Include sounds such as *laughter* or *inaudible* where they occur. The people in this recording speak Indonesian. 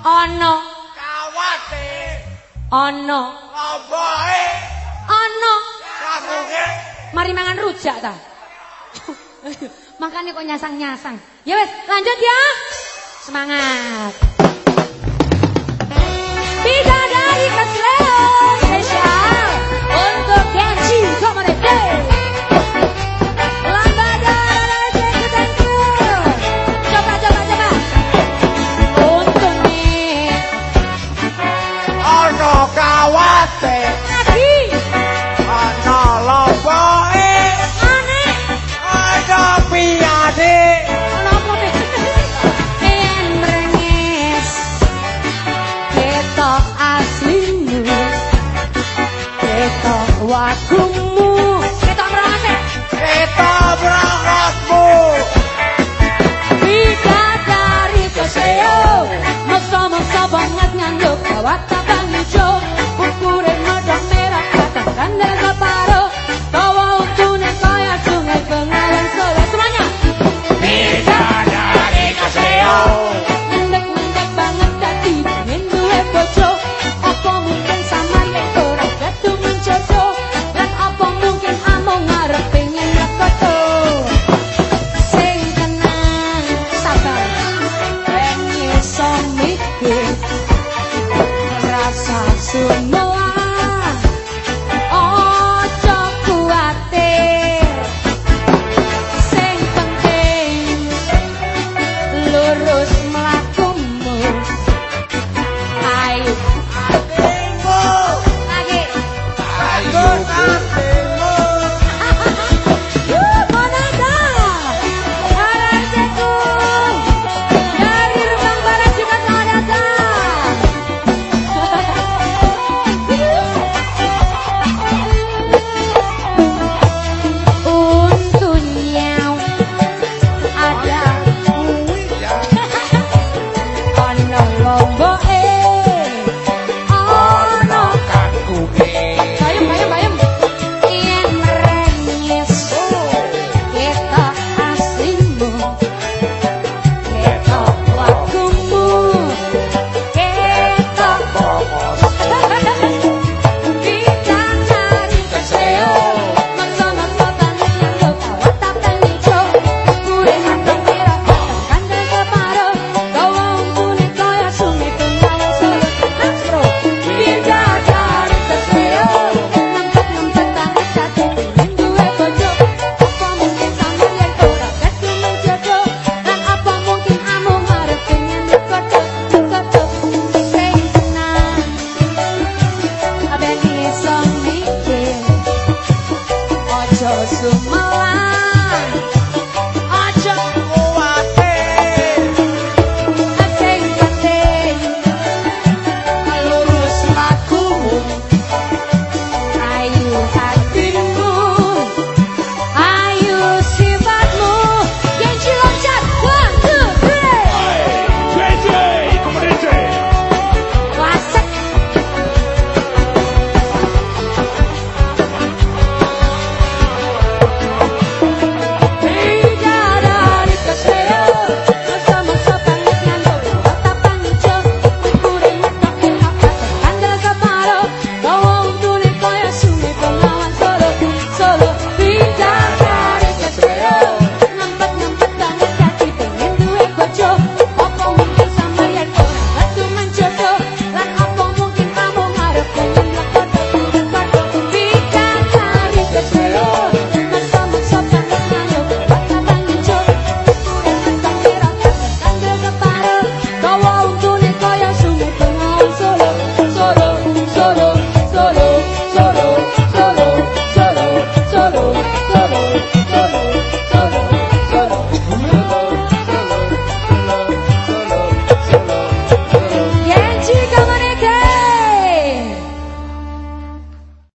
Ono. Kawate. Ono. Lomboke. Ono. Kasunge. Mari mangan rujak ta. *laughs* Makanya kok nyasang-nyasang. Ya wes, lanjut ya. Semangat. Wakumu xuống mơ mơ ai